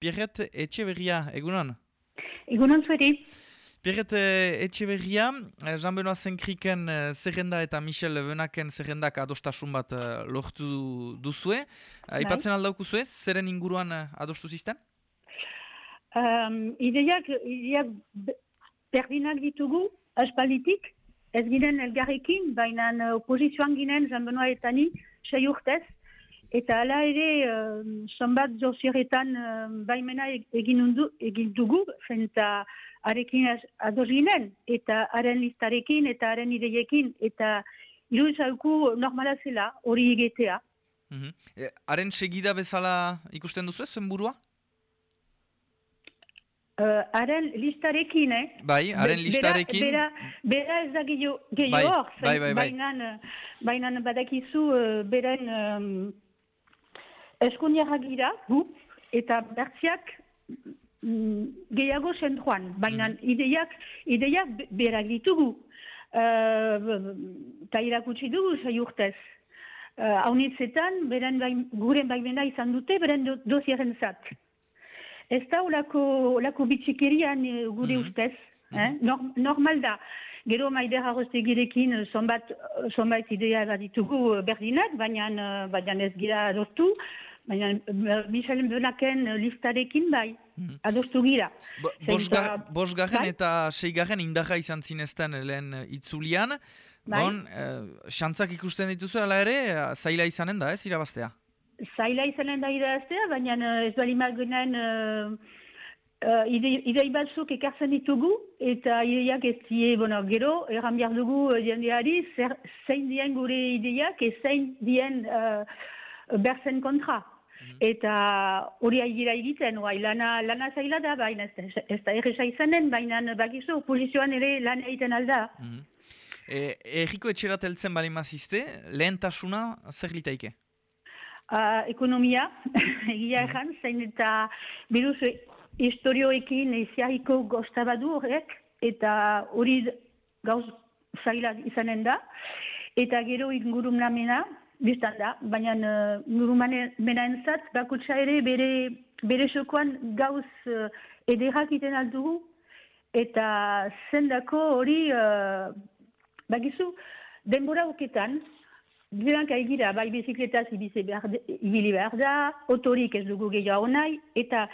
Pierret Etxeberria, egunon? Egunon zueri. Pierret Etxeberria, Jean-Benoit Zenkriken zerrenda eta Michel Benaken zerrendak adostasun bat lortu duzue. Ipatzen aldauku zuen, zeren inguruan adostu zizten? Um, ideiak, ideiak berdinak ditugu, aspalitik, ez ginen elgarrekin, baina oposizioan ginen Jean-Benoit eta ni, sei urtez, Eta ala ere, uh, zonbat zozioretan uh, baimena egin, undu, egin dugu, fenta arekin adoz ginen, eta haren listarekin, eta haren ideiekin, eta irudizauku normala zela hori egetea. Mhm. Haren mm -hmm. segida bezala ikusten duzu ez, burua? Haren uh, listarekin, eh? Bai, haren listarekin. Bera, bera ez da gehiago bai, hor, bai, bai, bai, bainan badakizu uh, beren... Um, Eskuniarrak gira, gu, eta bertziak mm, gehiago zentruan, baina mm. ideiak, ideiak berak ditugu. Eta uh, irakutsi dugu, zai urtez. Uh, Haunitzetan, beren bai, guren baimena izan dute, beren do, doziaren zat. Ez da olako, olako bitxikerian uh, gure mm -hmm. ustez, eh? Nor, normal da. Gero maider arroztegirekin zonbat, zonbait idea bat ditugu berdinak, baina, baina ez gira adortu. Baina Michel Benaken listarekin bai, hmm. adostu gira. Bos garen bai? eta sei garen indaja izan zinezten lehen itzulian. Bai? Bon, uh, xantzak ikusten dituzu, ala ere, zaila izanen da ez, irabaztea? Zaila izanen da irabaztea, baina ez bali magenen uh, uh, idei batzuk ekartzen ditugu, eta ideiak ez die, bueno, gero, erran behar dugu jendeari, zein dien gure ideiak, zein dien uh, berzen kontra. Mhm. Eta hori aigira egiten, oai, lana, lana zaila da, baina ez, ez da erresa izanen, baina bakizu, polizioan ere lan egiten alda. Mm -hmm. e, Eriko etxerat eltzen bali mazizte, lehen tasuna zer litaike? Uh, ekonomia, egia mm -hmm. zain eta biruz historioekin eiziahiko goztabadu horrek, eta hori gauz zaila izanen da, eta gero ingurum biztan da, baina uh, nurumane mena entzat, bakutsa ere bere, bere sokoan gauz uh, ederrak iten aldugu, eta zendako hori, uh, bakizu, denbora oketan, Giranka egira, bai bizikletaz ibili behar da, otorik ez dugu gehiago nahi, eta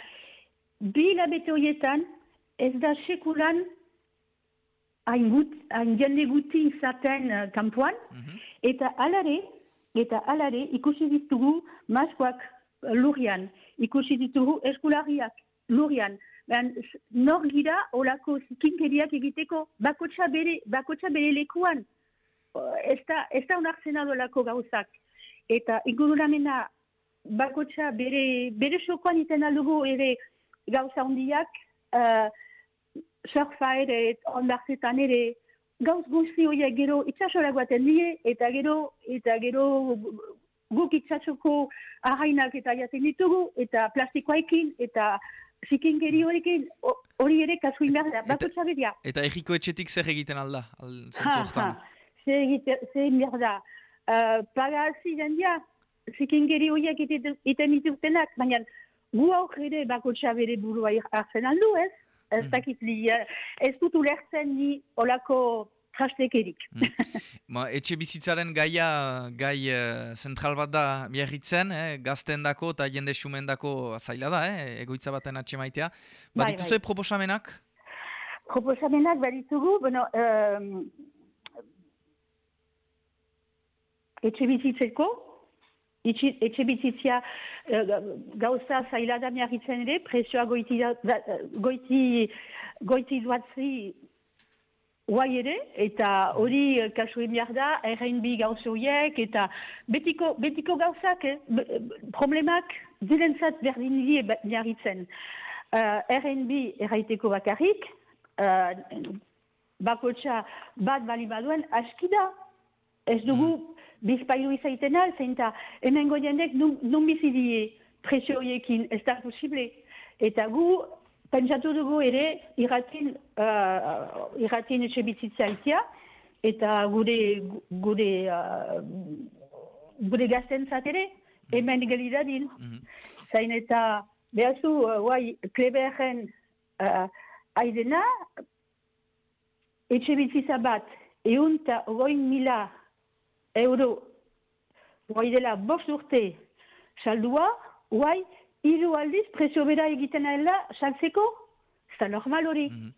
bi labete horietan ez da sekulan hain jende guti izaten uh, kampuan, mhm. eta alare, Eta alare ikusi ditugu maskoak lurian, ikusi ditugu eskulariak lurian. Ben, nor gira olako zikinkeriak egiteko bakotxa bere, bakotxa bere lekuan. Ez da, unartzen adolako gauzak. Eta ingurulamena bakotxa bere, bere sokoan iten aldugu ere gauza hondiak, uh, surfa ere, ondarzetan ere, gauz guzti horiek gero itxasora guaten die, eta gero, eta gero guk itxasoko ahainak eta jaten ditugu, eta plastikoekin, eta zikingeri horrekin, hori ere kasu inbar da, bako txabedia. Eta egiko etxetik zer egiten alda? Ha, ha, zer egiten da. Uh, paga hazi jendia, zikingeri horiek iten dituztenak, baina gu aurre bako txabere burua hartzen aldu ez? Ez mm. dakit li, eh, ez dut ulertzen ni olako trastekerik. Mm. etxe bizitzaren gaia, gai uh, zentral bat da biarritzen, eh, gazten dako eta jende xumen dako zaila da, eh, egoitza baten atxe maitea. Bai, Baditu bai. proposamenak? Proposamenak baditugu, bueno, um, etxe bizitzeko, etxe bizitzia uh, gauza zaila da miarritzen ere, presioa goiti, goiti, goiti duatzi guai ere, eta hori uh, kasu emiar da, RNB gauzoiek, eta betiko, betiko gauzak, eh, problemak zirentzat berdin nire miarritzen. Uh, RNB erraiteko bakarrik, uh, bakotxa bat bali baduen, askida, ez dugu bizpailu izaitena, zein eta hemen goianek nun, nun bizidie presio horiekin ez da posible. Eta gu, pentsatu dugu ere, irratin, uh, irratin etxe bizitzea itia, eta gure, gure, uh, gure gazten zatere, hemen galidadin. Mm -hmm. Zain eta Behazu, uh, guai, kleberren uh, aidena, etxe bizitza bat, eunta goin mila euro, guai dela bost urte saldua, guai, hiru aldiz prezio bera egiten aela saltzeko, ez da normal hori. Mhm.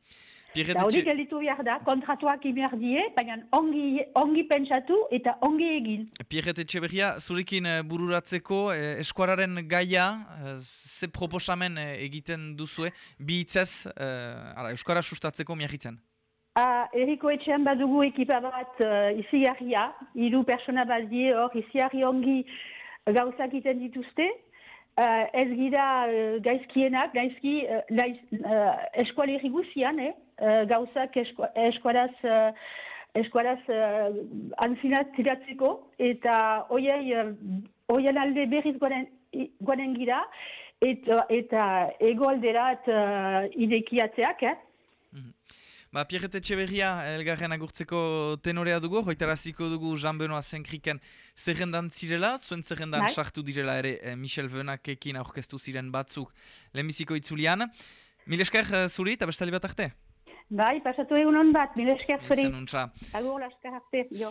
Da Pierret hori etxe, gelitu behar da, kontratuak behar die, baina ongi, ongi pentsatu eta ongi egin. Pierret Etxeberria, zurekin eh, bururatzeko eh, eskuararen gaia, eh, ze proposamen eh, egiten duzue, bi hitzez, eh, ara, euskara sustatzeko miagitzen. Ah, eriko etxean badugu ekipa bat uh, izigarria, hiru persona bat die hor, izigarri ongi gauzak egiten dituzte. Uh, ez gira uh, gaizkienak, gaizki uh, naiz, uh, eskualerri guzian, eh? uh, gauzak esku, eskualaz, uh, eskualaz uh, antzinat tiratzeko, eta hoiei, uh, hoien alde berriz guanen, i- guanen gira, eta, eta egoalderat uh, idekiatzeak, eh? Ba, Pierret Etxeberria, elgarren agurtzeko tenorea dugu, hoitaraziko dugu Jean Benoit Zenkriken zerrendan zirela, zuen zerrendan Bai. sartu direla ere eh, Michel Venakekin aurkeztu ziren batzuk lehenbiziko itzulian. Mil esker eh, zuri eta bestali bat arte. Bai, pasatu egun hon bat, mila esker zuri. Agur, laskar arte, jo.